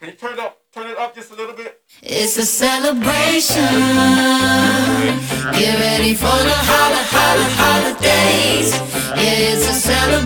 Can you turn it up? Turn it up just a little bit. It's a celebration. Get ready for the holla, holla, holidays. Yeah, it's a celebration.